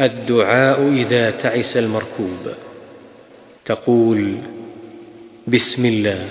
الدعاء إذا تعس المركوب. تقول بسم الله.